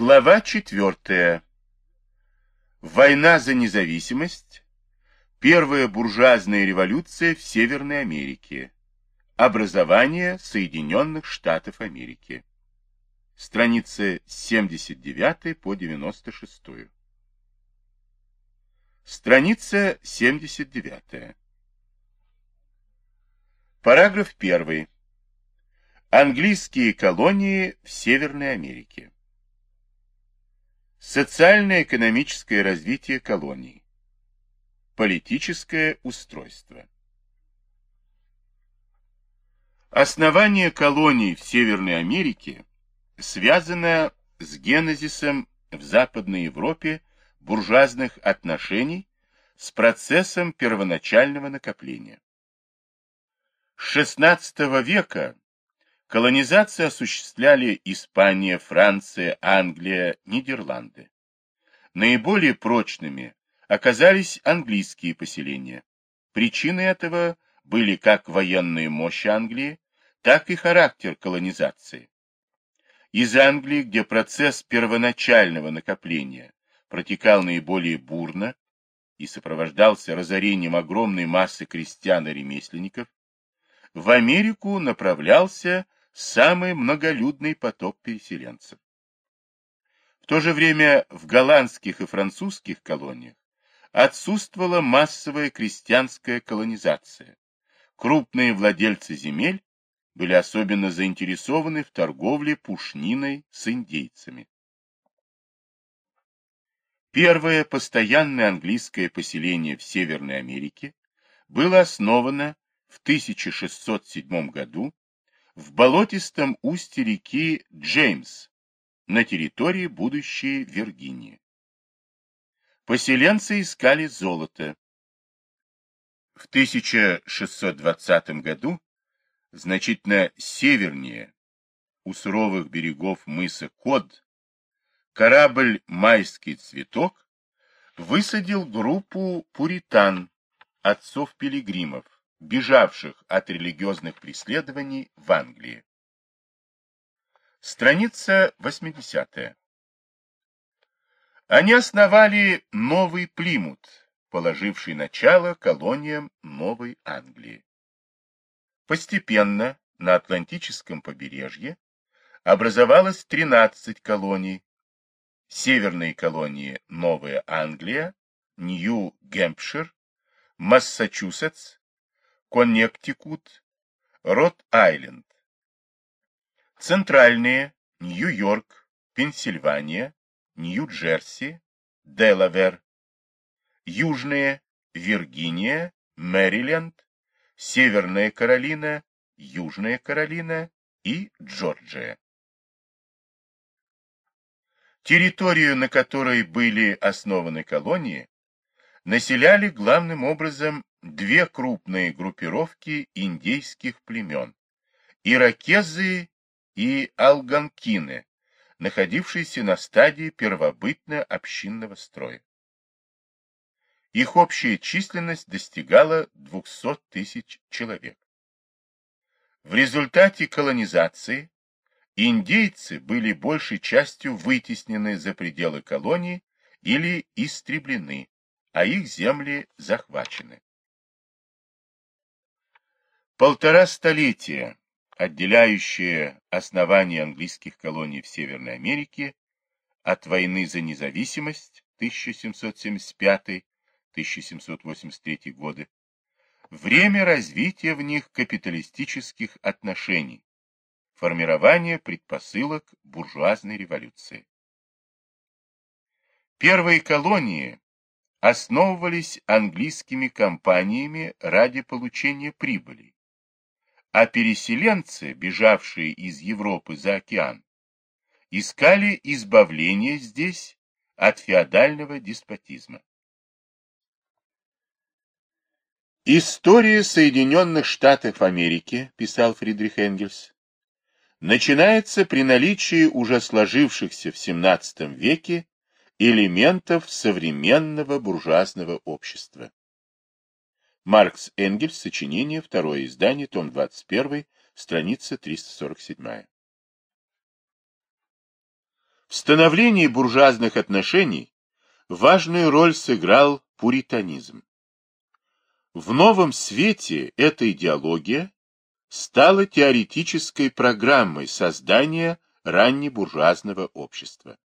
Глава четвертая. Война за независимость. Первая буржуазная революция в Северной Америке. Образование Соединенных Штатов Америки. Страницы с 79 по 96. Страница 79. Параграф 1. Английские колонии в Северной Америке. Социально-экономическое развитие колоний. Политическое устройство. Основание колоний в Северной Америке связано с генезисом в Западной Европе буржуазных отношений с процессом первоначального накопления. С XVI века Колонизацию осуществляли Испания, Франция, Англия, Нидерланды. Наиболее прочными оказались английские поселения. Причины этого были как военные мощи Англии, так и характер колонизации. Из Англии, где процесс первоначального накопления протекал наиболее бурно и сопровождался разорением огромной массы крестьян и ремесленников, в Америку направлялся самый многолюдный поток переселенцев. В то же время в голландских и французских колониях отсутствовала массовая крестьянская колонизация. Крупные владельцы земель были особенно заинтересованы в торговле пушниной с индейцами. Первое постоянное английское поселение в Северной Америке было основано в 1607 году в болотистом устье реки Джеймс на территории будущей Виргинии. Поселенцы искали золото. В 1620 году, значительно севернее, у суровых берегов мыса Код, корабль «Майский цветок» высадил группу пуритан, отцов-пилигримов, бежавших от религиозных преследований в Англии. Страница 80. Они основали Новый Плимут, положивший начало колониям Новой Англии. Постепенно на Атлантическом побережье образовалось 13 колоний. Северные колонии Новая Англия, Нью-Гэмпшир, Массачусетс, Коннектикут, Рот-Айленд. Центральные – Нью-Йорк, Пенсильвания, Нью-Джерси, Делавер. Южные – Виргиния, Мэриленд, Северная Каролина, Южная Каролина и Джорджия. Территорию, на которой были основаны колонии, населяли главным образом две крупные группировки индейских племен – иракезы и алганкины, находившиеся на стадии первобытно-общинного строя. Их общая численность достигала 200 тысяч человек. В результате колонизации индейцы были большей частью вытеснены за пределы колонии или истреблены, а их земли захвачены. Полтора столетия, отделяющие основание английских колоний в Северной Америке от войны за независимость 1775-1783 годы, время развития в них капиталистических отношений, формирование предпосылок буржуазной революции. Первые колонии основывались английскими компаниями ради получения прибыли, а переселенцы, бежавшие из Европы за океан, искали избавления здесь от феодального деспотизма. История Соединенных Штатов Америки, писал Фридрих Энгельс, начинается при наличии уже сложившихся в XVII веке элементов современного буржуазного общества. Маркс Энгельс, сочинение, второе издание, том 21, страница 347. В становлении буржуазных отношений важную роль сыграл пуританизм. В новом свете эта идеология стала теоретической программой создания раннебуржуазного общества.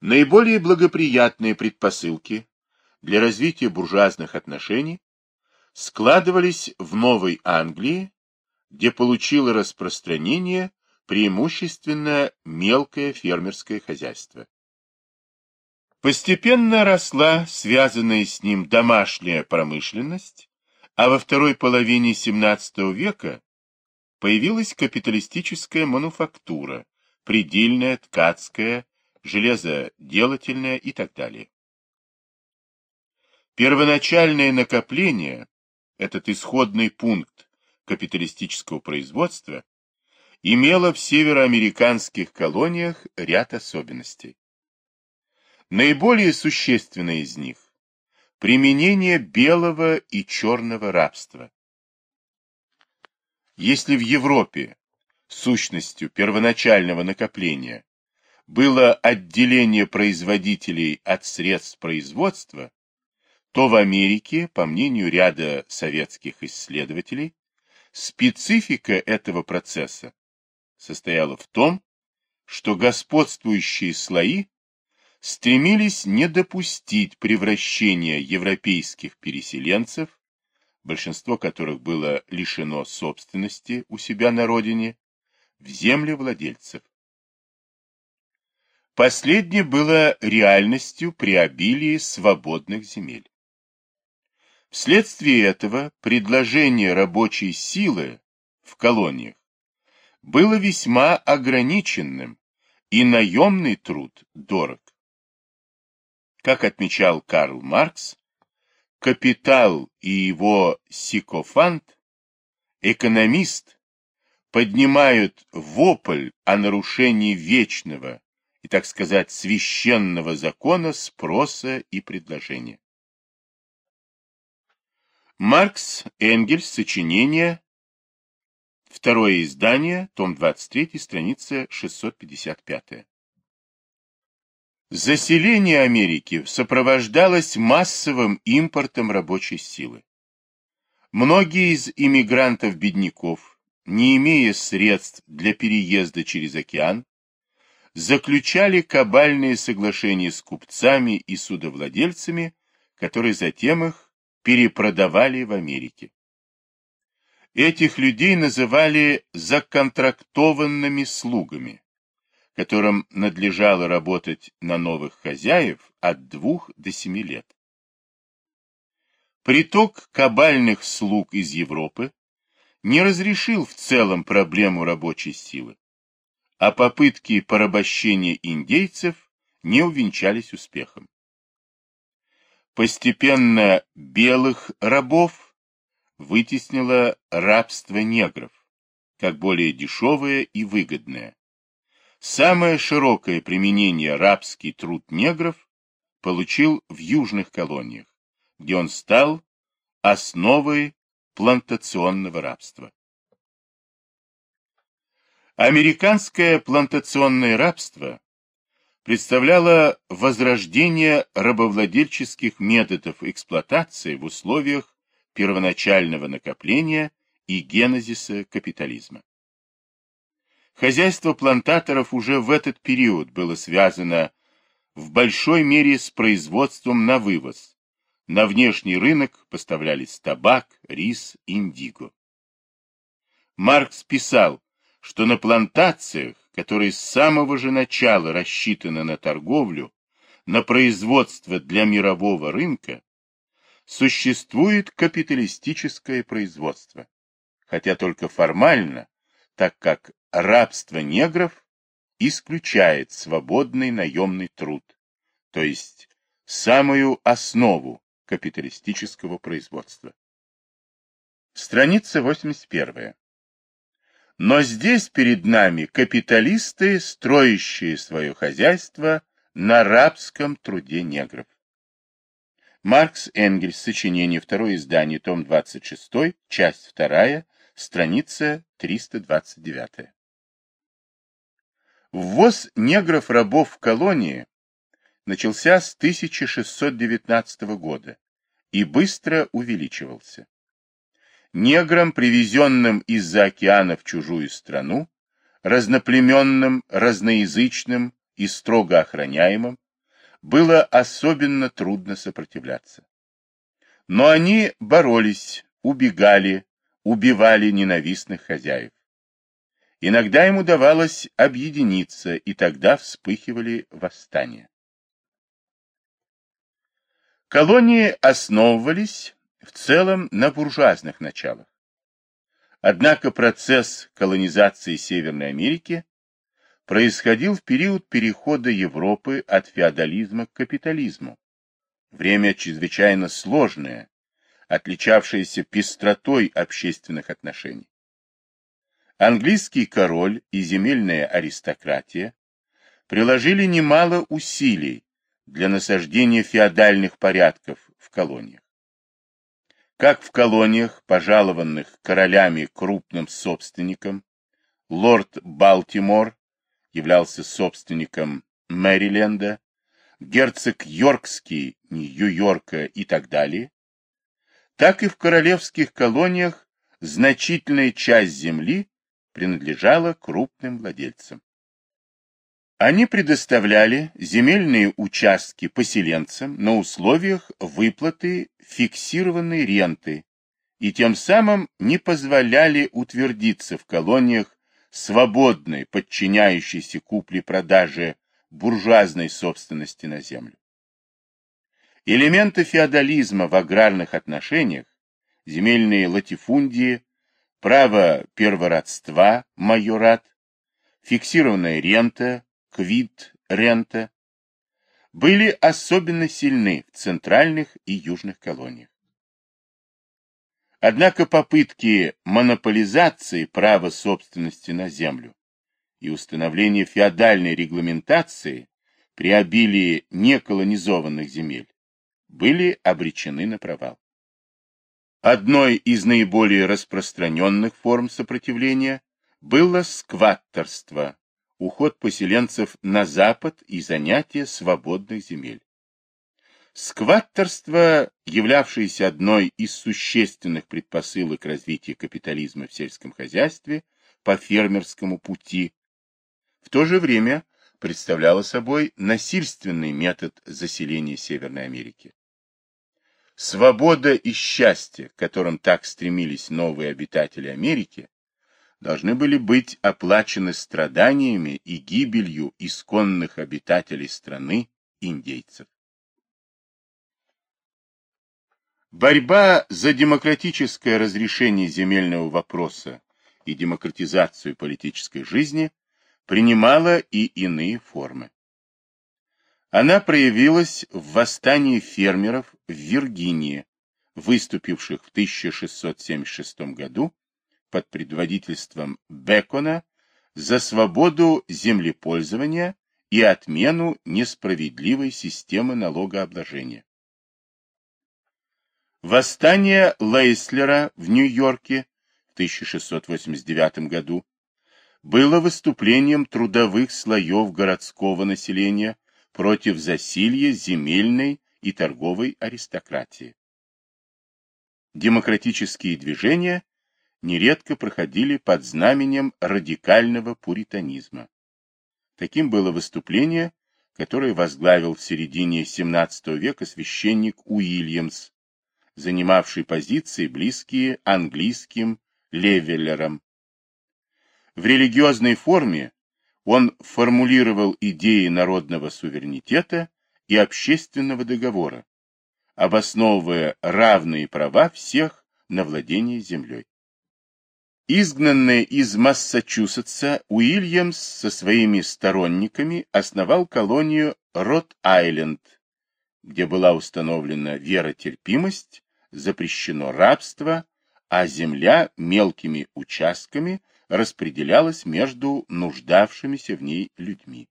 Наиболее благоприятные предпосылки для развития буржуазных отношений складывались в Новой Англии, где получило распространение преимущественно мелкое фермерское хозяйство. Постепенно росла связанная с ним домашняя промышленность, а во второй половине XVII века появилась капиталистическая мануфактура, предельная, ткацкая, железоделательная и так далее. Первоначальное накопление, этот исходный пункт капиталистического производства, имело в североамериканских колониях ряд особенностей. Наиболее существенное из них – применение белого и черного рабства. Если в Европе сущностью первоначального накопления было отделение производителей от средств производства, то в Америке, по мнению ряда советских исследователей, специфика этого процесса состояла в том, что господствующие слои стремились не допустить превращения европейских переселенцев, большинство которых было лишено собственности у себя на родине, в землевладельцев. Последнее было реальностью при обилии свободных земель. Вследствие этого предложение рабочей силы в колониях было весьма ограниченным, и наемный труд дорог. Как отмечал Карл Маркс, капитал и его сикофант, экономист, поднимают вопль о нарушении вечного и, так сказать, священного закона спроса и предложения. Маркс, Энгельс, сочинение, второе издание, том 23, страница 655. Заселение Америки сопровождалось массовым импортом рабочей силы. Многие из иммигрантов-бедняков, не имея средств для переезда через океан, заключали кабальные соглашения с купцами и судовладельцами, которые затем их перепродавали в Америке. Этих людей называли законтрактованными слугами, которым надлежало работать на новых хозяев от двух до семи лет. Приток кабальных слуг из Европы не разрешил в целом проблему рабочей силы, а попытки порабощения индейцев не увенчались успехом. Постепенно белых рабов вытеснило рабство негров, как более дешевое и выгодное. Самое широкое применение рабский труд негров получил в южных колониях, где он стал основой плантационного рабства. Американское плантационное рабство представляла возрождение рабовладельческих методов эксплуатации в условиях первоначального накопления и генезиса капитализма. Хозяйство плантаторов уже в этот период было связано в большой мере с производством на вывоз. На внешний рынок поставлялись табак, рис, индиго. Маркс писал, что на плантациях которые с самого же начала рассчитаны на торговлю, на производство для мирового рынка, существует капиталистическое производство, хотя только формально, так как рабство негров исключает свободный наемный труд, то есть самую основу капиталистического производства. Страница 81. Но здесь перед нами капиталисты, строящие свое хозяйство на рабском труде негров. Маркс Энгельс, сочинение, второе издание, том 26, часть 2, страница 329. Ввоз негров-рабов в колонии начался с 1619 года и быстро увеличивался. Неграм, привезенным из-за океана в чужую страну, разноплеменным, разноязычным и строго охраняемым, было особенно трудно сопротивляться. Но они боролись, убегали, убивали ненавистных хозяев. Иногда им удавалось объединиться, и тогда вспыхивали восстания. Колонии основывались в целом на буржуазных началах. Однако процесс колонизации Северной Америки происходил в период перехода Европы от феодализма к капитализму. Время чрезвычайно сложное, отличавшееся пестротой общественных отношений. Английский король и земельная аристократия приложили немало усилий для насаждения феодальных порядков в колониях. Как в колониях, пожалованных королями крупным собственникам, лорд Балтимор являлся собственником Мэриленда, герцог Йоркский, Нью-Йорка и так далее, так и в королевских колониях значительная часть земли принадлежала крупным владельцам. Они предоставляли земельные участки поселенцам на условиях выплаты фиксированной ренты и тем самым не позволяли утвердиться в колониях свободной, подчиняющейся купле-продаже буржуазной собственности на землю. Элементы феодализма в аграрных отношениях, земельные латифундии, право первородства, майорат, фиксированная рента, квит, рента, были особенно сильны в центральных и южных колониях. Однако попытки монополизации права собственности на землю и установления феодальной регламентации при обилии неколонизованных земель были обречены на провал. Одной из наиболее распространенных форм сопротивления было скваттерство, уход поселенцев на запад и занятие свободных земель. Скваттерство, являвшееся одной из существенных предпосылок развития капитализма в сельском хозяйстве по фермерскому пути, в то же время представляло собой насильственный метод заселения Северной Америки. Свобода и счастье, к которым так стремились новые обитатели Америки, должны были быть оплачены страданиями и гибелью исконных обитателей страны индейцев. Борьба за демократическое разрешение земельного вопроса и демократизацию политической жизни принимала и иные формы. Она проявилась в восстании фермеров в Виргинии, выступивших в 1676 году под предводительством Бекона за свободу землепользования и отмену несправедливой системы налогообложения. Восстание Лейслера в Нью-Йорке в 1689 году было выступлением трудовых слоев городского населения против засилья земельной и торговой аристократии. Демократические движения нередко проходили под знаменем радикального пуританизма. Таким было выступление, которое возглавил в середине XVII века священник Уильямс, занимавший позиции, близкие английским левеллерам. В религиозной форме он формулировал идеи народного суверенитета и общественного договора, обосновывая равные права всех на владение землей. Изгнанный из Массачусетса, Уильямс со своими сторонниками основал колонию Рот-Айленд, где была установлена веротерпимость, запрещено рабство, а земля мелкими участками распределялась между нуждавшимися в ней людьми.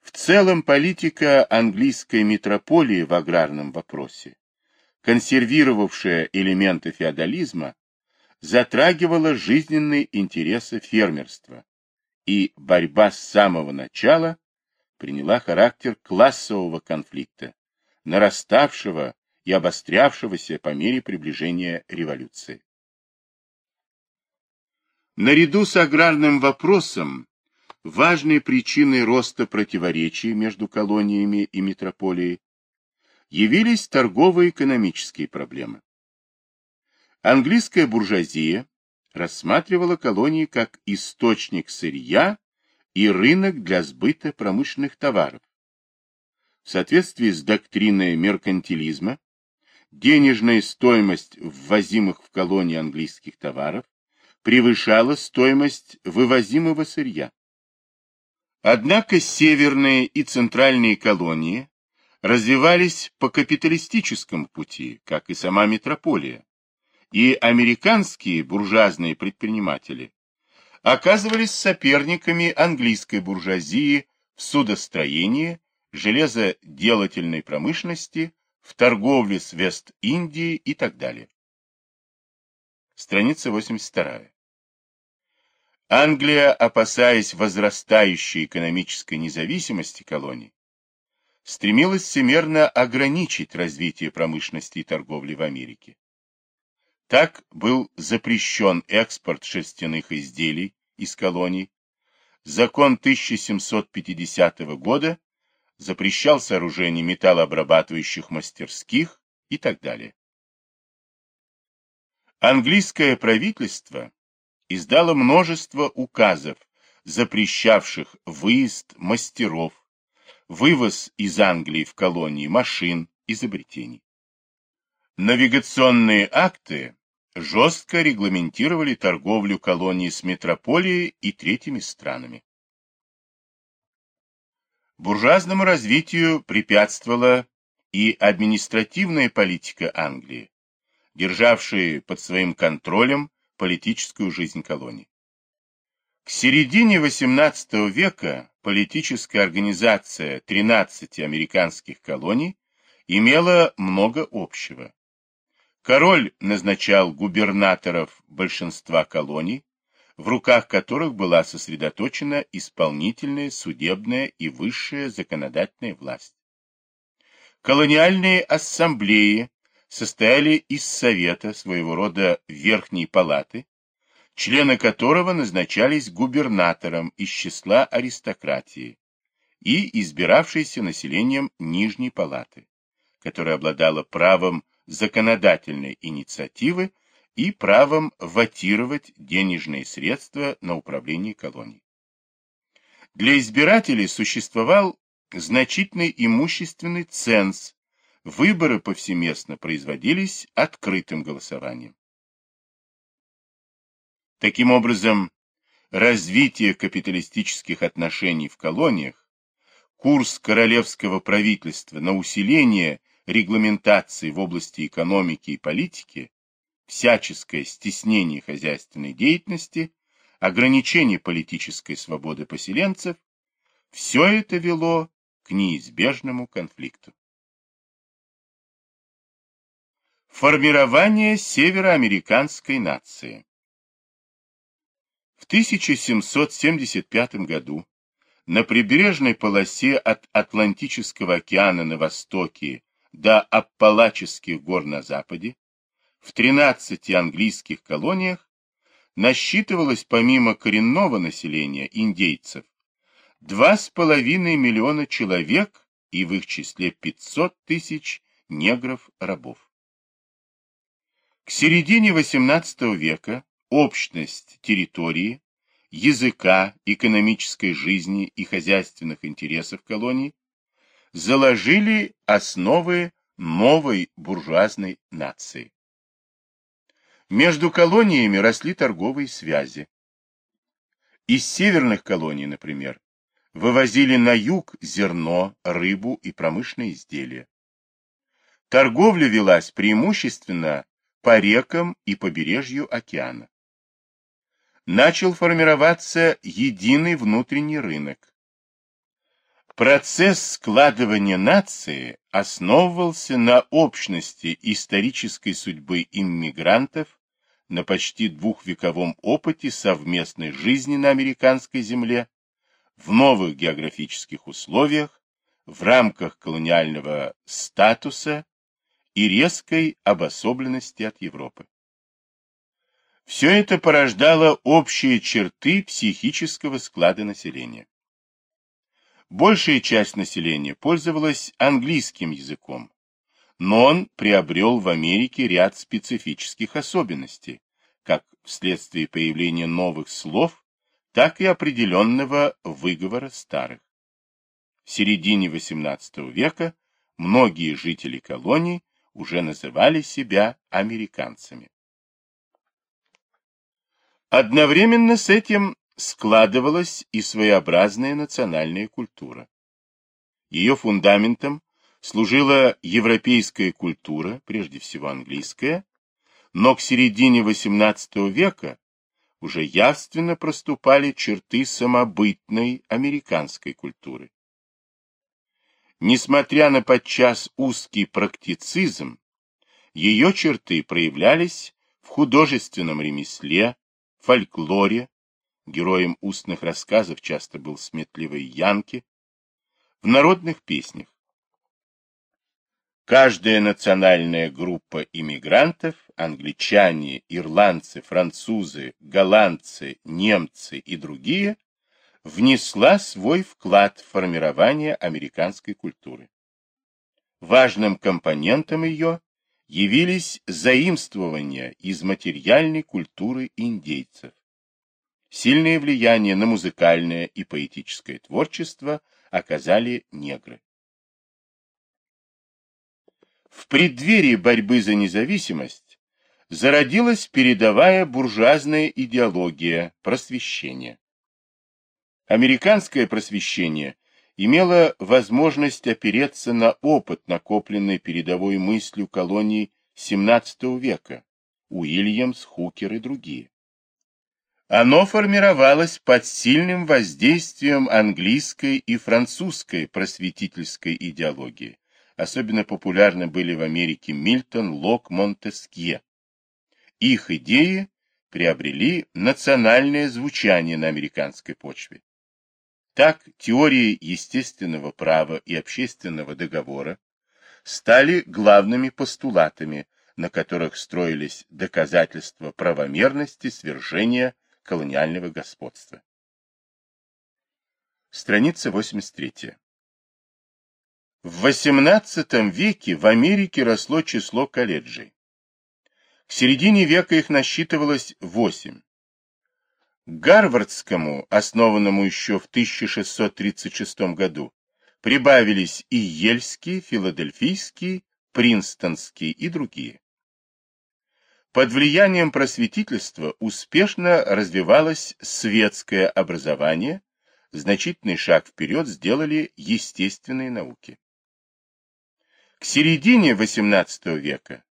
В целом политика английской метрополии в аграрном вопросе, консервировавшая элементы феодализма, затрагивала жизненные интересы фермерства и борьба с самого начала приняла характер классового конфликта, нараставшего и обострявшегося по мере приближения революции. Наряду с аграрным вопросом важной причиной роста противоречий между колониями и метрополией явились торгово-экономические проблемы. Английская буржуазия рассматривала колонии как источник сырья и рынок для сбыта промышленных товаров. В соответствии с доктриной меркантилизма, денежная стоимость ввозимых в колонии английских товаров превышала стоимость вывозимого сырья. Однако северные и центральные колонии развивались по капиталистическому пути, как и сама метрополия, и американские буржуазные предприниматели оказывались соперниками английской буржуазии в судостроении, железоделательной промышленности, в торговле с Вест-Индией и так далее. Страница 82. Англия, опасаясь возрастающей экономической независимости колоний, стремилась всемерно ограничить развитие промышленности и торговли в Америке. Так был запрещен экспорт шерстяных изделий из колоний. Закон 1750 года запрещал сооружение металлообрабатывающих мастерских и так далее. Английское правительство издало множество указов, запрещавших выезд мастеров, вывоз из Англии в колонии машин, изобретений. Навигационные акты жестко регламентировали торговлю колонии с метрополией и третьими странами. Буржуазному развитию препятствовала и административная политика Англии, державшая под своим контролем политическую жизнь колонии. К середине XVIII века политическая организация 13 американских колоний имела много общего. Король назначал губернаторов большинства колоний, в руках которых была сосредоточена исполнительная, судебная и высшая законодательная власть. Колониальные ассамблеи состояли из совета, своего рода верхней палаты, члены которого назначались губернатором из числа аристократии и избиравшейся населением нижней палаты, которая обладала правом законодательной инициативы и правом ватировать денежные средства на управление колонией. Для избирателей существовал значительный имущественный ценз, выборы повсеместно производились открытым голосованием. Таким образом, развитие капиталистических отношений в колониях, курс королевского правительства на усиление регламентации в области экономики и политики, всяческое стеснение хозяйственной деятельности, ограничение политической свободы поселенцев, все это вело к неизбежному конфликту. Формирование североамериканской нации В 1775 году на прибрежной полосе от Атлантического океана на востоке до Аппалаческих гор на западе, в 13 английских колониях насчитывалось помимо коренного населения индейцев 2,5 миллиона человек и в их числе 500 тысяч негров-рабов. К середине XVIII века общность территории, языка, экономической жизни и хозяйственных интересов колоний заложили основы новой буржуазной нации. Между колониями росли торговые связи. Из северных колоний, например, вывозили на юг зерно, рыбу и промышленные изделия. Торговля велась преимущественно по рекам и побережью океана. Начал формироваться единый внутренний рынок. Процесс складывания нации основывался на общности исторической судьбы иммигрантов, на почти двухвековом опыте совместной жизни на американской земле, в новых географических условиях, в рамках колониального статуса и резкой обособленности от Европы. Все это порождало общие черты психического склада населения. Большая часть населения пользовалась английским языком, но он приобрел в Америке ряд специфических особенностей, как вследствие появления новых слов, так и определенного выговора старых. В середине XVIII века многие жители колоний уже называли себя американцами. Одновременно с этим складывалась и своеобразная национальная культура. Ее фундаментом служила европейская культура, прежде всего английская, но к середине XVIII века уже явственно проступали черты самобытной американской культуры. Несмотря на подчас узкий практицизм, ее черты проявлялись в художественном ремесле, фольклоре, героем устных рассказов часто был сметливый Янки, в народных песнях. Каждая национальная группа иммигрантов, англичане, ирландцы, французы, голландцы, немцы и другие, внесла свой вклад в формирование американской культуры. Важным компонентом ее явились заимствования из материальной культуры индейцев. Сильное влияние на музыкальное и поэтическое творчество оказали негры. В преддверии борьбы за независимость зародилась передовая буржуазная идеология просвещения. Американское просвещение имело возможность опереться на опыт, накопленный передовой мыслью колоний XVII века, Уильямс, Хукер и другие. Оно формировалось под сильным воздействием английской и французской просветительской идеологии, Особенно популярны были в Америке Мильтон, Лок, Монтескье. Их идеи приобрели национальное звучание на американской почве. Так, теории естественного права и общественного договора стали главными постулатами, на которых строились доказательства правомерности свержения колониального господства. Страница 83. В XVIII веке в Америке росло число колледжей. К середине века их насчитывалось восемь. Гарвардскому, основанному еще в 1636 году, прибавились и Ельский, Филадельфийский, Принстонский и другие. Под влиянием просветительства успешно развивалось светское образование, значительный шаг вперед сделали естественные науки. К середине XVIII века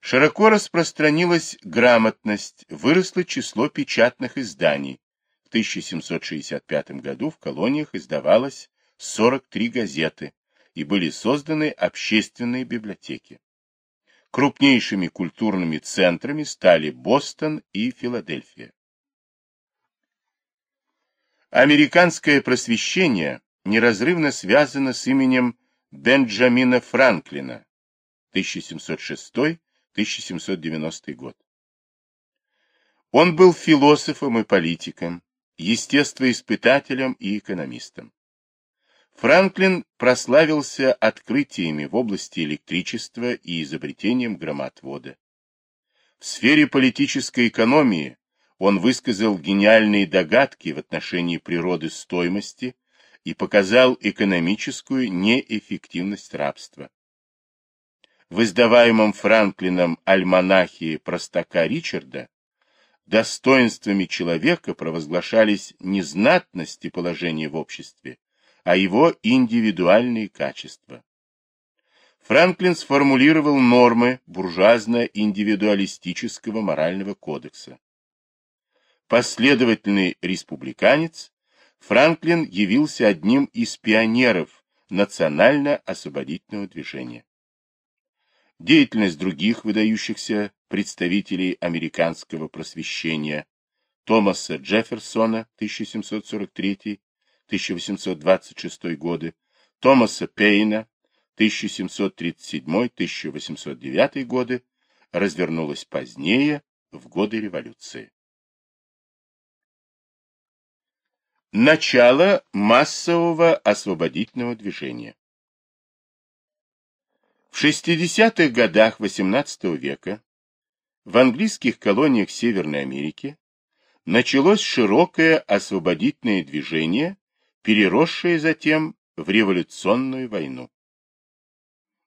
широко распространилась грамотность, выросло число печатных изданий. В 1765 году в колониях издавалось 43 газеты и были созданы общественные библиотеки. Крупнейшими культурными центрами стали Бостон и Филадельфия. Американское просвещение неразрывно связано с именем Бенджамина Франклина, 1706-1790 год. Он был философом и политиком, естествоиспытателем и экономистом. Франклин прославился открытиями в области электричества и изобретением громотвода. В сфере политической экономии он высказал гениальные догадки в отношении природы стоимости и показал экономическую неэффективность рабства. В издаваемом Франклином альманахе простака Ричарда достоинствами человека провозглашались не знатность и положение в обществе, а его индивидуальные качества. Франклин сформулировал нормы буржуазно-индивидуалистического морального кодекса. Последовательный республиканец, Франклин явился одним из пионеров национально-освободительного движения. деятельность других выдающихся представителей американского просвещения Томаса Джефферсона 1743-1826 годы, Томаса Пейна 1737-1809 годы развернулась позднее, в годы революции. Начало массового освободительного движения В 60-х годах XVIII века в английских колониях Северной Америки началось широкое освободительное движение, переросшее затем в революционную войну.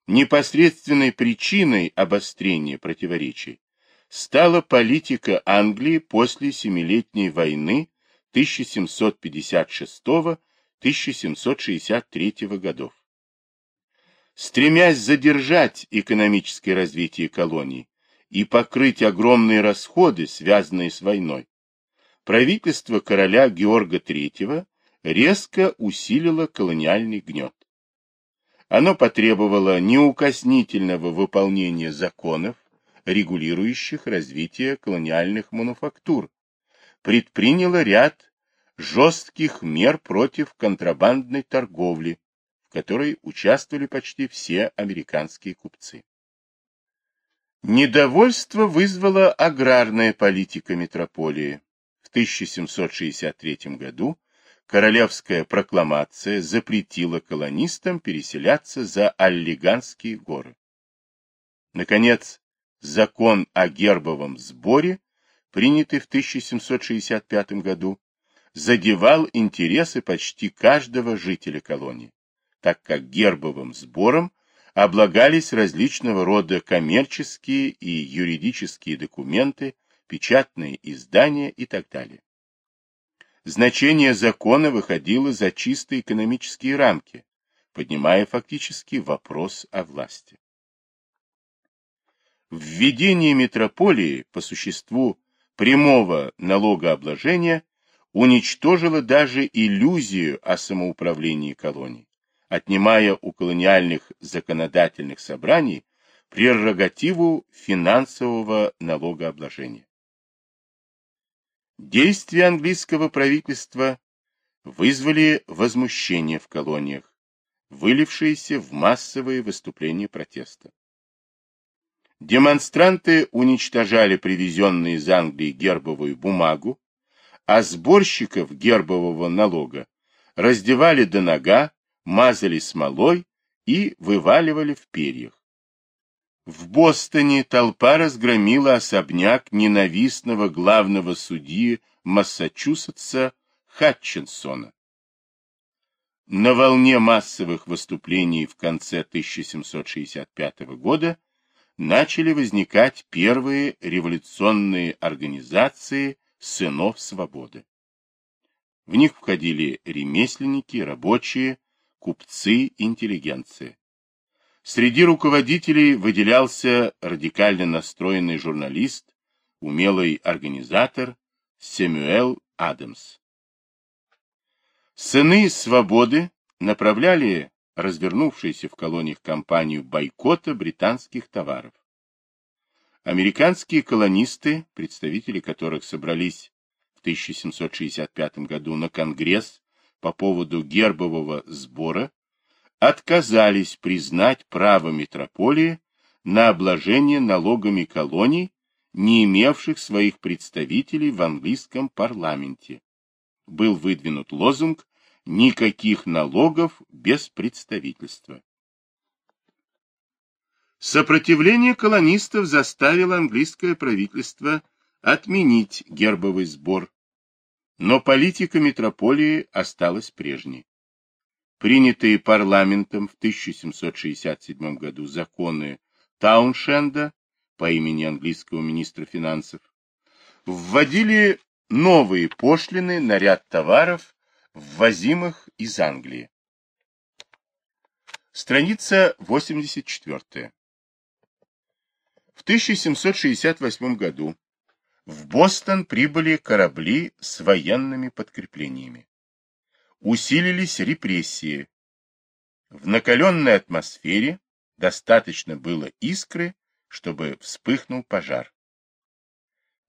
Непосредственной причиной обострения противоречий стала политика Англии после Семилетней войны 1756-1763 годов. Стремясь задержать экономическое развитие колоний и покрыть огромные расходы, связанные с войной, правительство короля Георга III резко усилило колониальный гнет. Оно потребовало неукоснительного выполнения законов, регулирующих развитие колониальных мануфактур, предприняло ряд жестких мер против контрабандной торговли, в которой участвовали почти все американские купцы. Недовольство вызвала аграрная политика метрополии. В 1763 году королевская прокламация запретила колонистам переселяться за Аллиганские горы. Наконец, закон о гербовом сборе, принятый в 1765 году, задевал интересы почти каждого жителя колонии, так как гербовым сбором облагались различного рода коммерческие и юридические документы, печатные издания и так далее значение закона выходило за чисто экономические рамки, поднимая фактически вопрос о власти. Введение метрополии по существу прямого налогообложения уничтожило даже иллюзию о самоуправлении колоний, отнимая у колониальных законодательных собраний прерогативу финансового налогообложения. Действия английского правительства вызвали возмущение в колониях, вылившееся в массовые выступления протеста. Демонстранты уничтожали привезенные из Англии гербовую бумагу, а сборщиков гербового налога раздевали до нога, мазали смолой и вываливали в перьях. В Бостоне толпа разгромила особняк ненавистного главного судьи Массачусетса Хатчинсона. На волне массовых выступлений в конце 1765 года начали возникать первые революционные организации сынов свободы. В них входили ремесленники, рабочие, купцы, интеллигенция. Среди руководителей выделялся радикально настроенный журналист, умелый организатор Сэмюэл Адамс. Сыны свободы направляли развернувшуюся в колониях кампанию бойкота британских товаров. Американские колонисты, представители которых собрались в 1765 году на Конгресс по поводу гербового сбора, отказались признать право метрополии на обложение налогами колоний, не имевших своих представителей в английском парламенте. Был выдвинут лозунг «Никаких налогов без представительства». Сопротивление колонистов заставило английское правительство отменить гербовый сбор, но политика метрополии осталась прежней принятые парламентом в 1767 году законы Тауншенда по имени английского министра финансов вводили новые пошлины на ряд товаров, ввозимых из Англии. Страница 84. В 1768 году в Бостон прибыли корабли с военными подкреплениями усилились репрессии. В накаленной атмосфере достаточно было искры, чтобы вспыхнул пожар.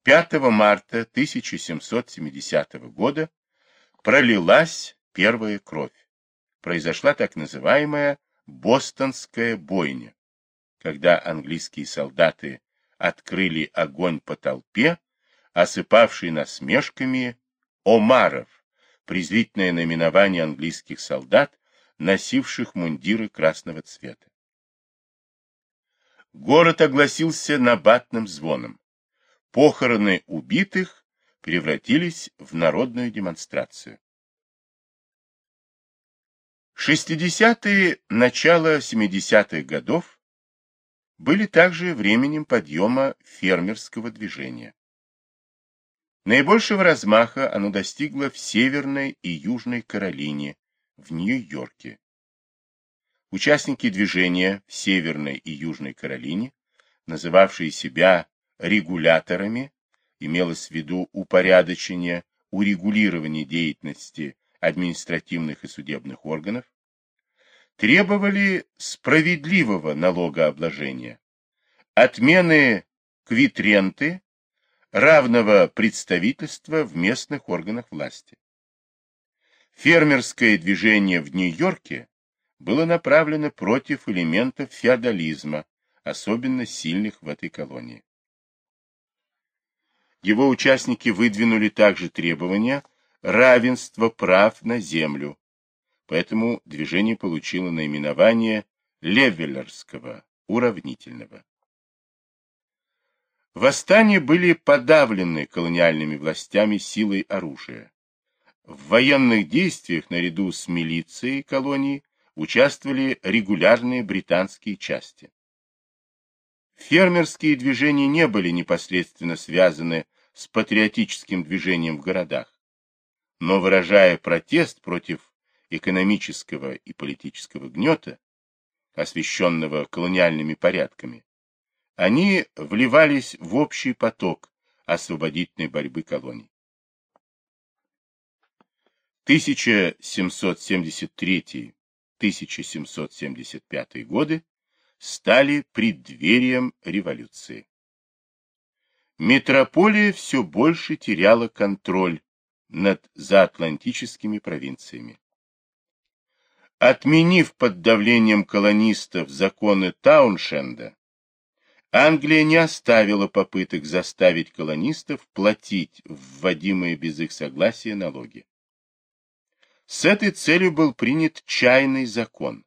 5 марта 1770 года пролилась первая кровь. Произошла так называемая Бостонская бойня, когда английские солдаты открыли огонь по толпе, осыпавшей насмешками Омаров, презрительное наименование английских солдат, носивших мундиры красного цвета. Город огласился набатным звоном. Похороны убитых превратились в народную демонстрацию. 60-е, начало 70-х годов были также временем подъема фермерского движения. Наибольшего размаха оно достигло в Северной и Южной Каролине, в Нью-Йорке. Участники движения в Северной и Южной Каролине, называвшие себя регуляторами, имелось в виду упорядочение, урегулирование деятельности административных и судебных органов, требовали справедливого налогообложения, отмены квитренты, равного представительства в местных органах власти. Фермерское движение в Нью-Йорке было направлено против элементов феодализма, особенно сильных в этой колонии. Его участники выдвинули также требования равенства прав на землю, поэтому движение получило наименование Левелерского, уравнительного. Восстания были подавлены колониальными властями силой оружия. В военных действиях наряду с милицией колонии участвовали регулярные британские части. Фермерские движения не были непосредственно связаны с патриотическим движением в городах, но выражая протест против экономического и политического гнета, освещенного колониальными порядками, они вливались в общий поток освободительной борьбы колоний. 1773-1775 годы стали преддверием революции. Метрополия все больше теряла контроль над заатлантическими провинциями. Отменив под давлением колонистов законы Тауншенда, Англия не оставила попыток заставить колонистов платить вводимые без их согласия налоги. С этой целью был принят чайный закон.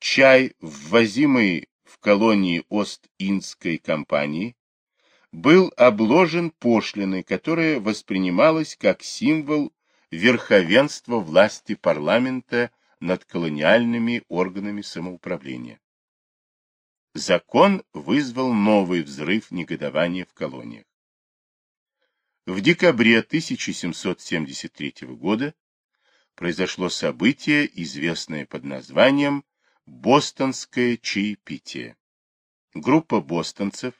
Чай, ввозимый в колонии Ост-Индской компании, был обложен пошлиной, которая воспринималась как символ верховенства власти парламента над колониальными органами самоуправления. Закон вызвал новый взрыв негодования в колониях. В декабре 1773 года произошло событие, известное под названием «Бостонское чаепитие». Группа бостонцев,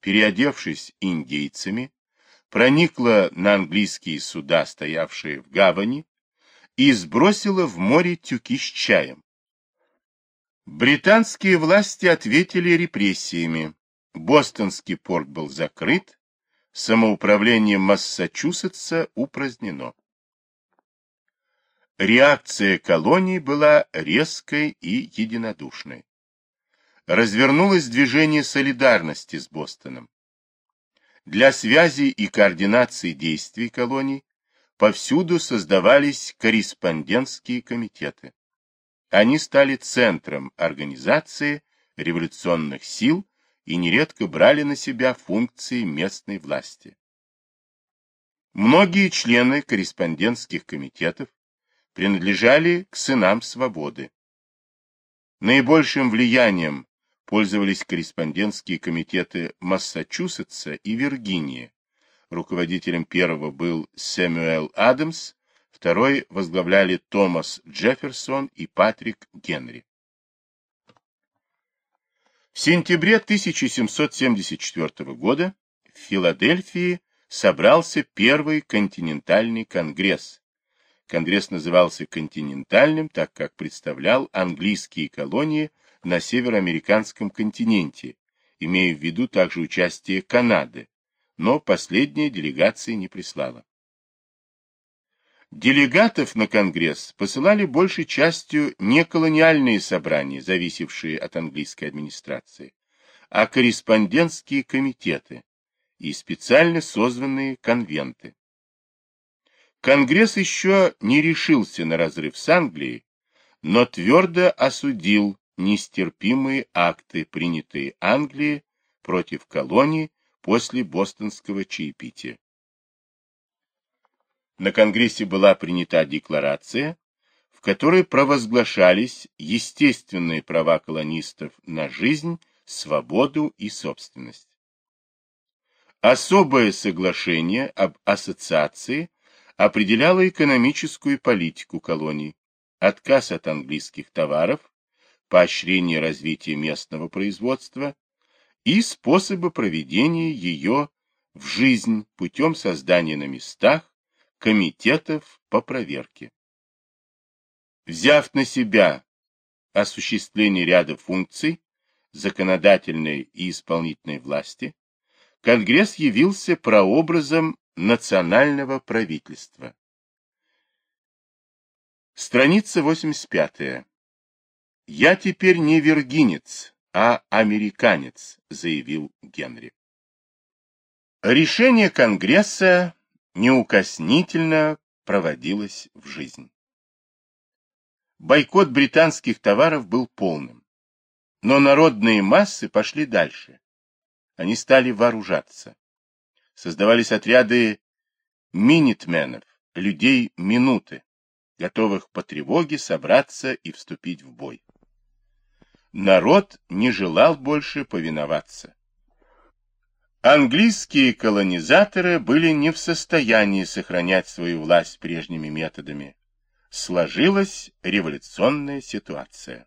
переодевшись индейцами, проникла на английские суда, стоявшие в гавани, и сбросила в море тюки с чаем. Британские власти ответили репрессиями. Бостонский порт был закрыт, самоуправление Массачусетса упразднено. Реакция колонии была резкой и единодушной. Развернулось движение солидарности с Бостоном. Для связи и координации действий колоний повсюду создавались корреспондентские комитеты. Они стали центром организации революционных сил и нередко брали на себя функции местной власти. Многие члены корреспондентских комитетов принадлежали к сынам свободы. Наибольшим влиянием пользовались корреспондентские комитеты Массачусетса и Виргинии. Руководителем первого был Сэмюэл Адамс, второй возглавляли Томас Джефферсон и Патрик Генри. В сентябре 1774 года в Филадельфии собрался первый континентальный конгресс, Конгресс назывался континентальным, так как представлял английские колонии на североамериканском континенте, имея в виду также участие Канады, но последняя делегация не прислала. Делегатов на Конгресс посылали большей частью не колониальные собрания, зависевшие от английской администрации, а корреспондентские комитеты и специально созванные конвенты. Конгресс еще не решился на разрыв с Англией, но твердо осудил нестерпимые акты, принятые Англией против колоний после бостонского чаепития. На Конгрессе была принята декларация, в которой провозглашались естественные права колонистов на жизнь, свободу и собственность. Особое соглашение об ассоциации определяло экономическую политику колоний, отказ от английских товаров, поощрение развития местного производства и способы проведения ее в жизнь путем создания на местах комитетов по проверке. Взяв на себя осуществление ряда функций законодательной и исполнительной власти, Конгресс явился прообразом национального правительства. Страница 85. «Я теперь не виргинец, а американец», — заявил Генри. Решение Конгресса неукоснительно проводилось в жизнь. Бойкот британских товаров был полным. Но народные массы пошли дальше. Они стали вооружаться. Создавались отряды минитменов, людей минуты, готовых по тревоге собраться и вступить в бой. Народ не желал больше повиноваться. Английские колонизаторы были не в состоянии сохранять свою власть прежними методами. Сложилась революционная ситуация.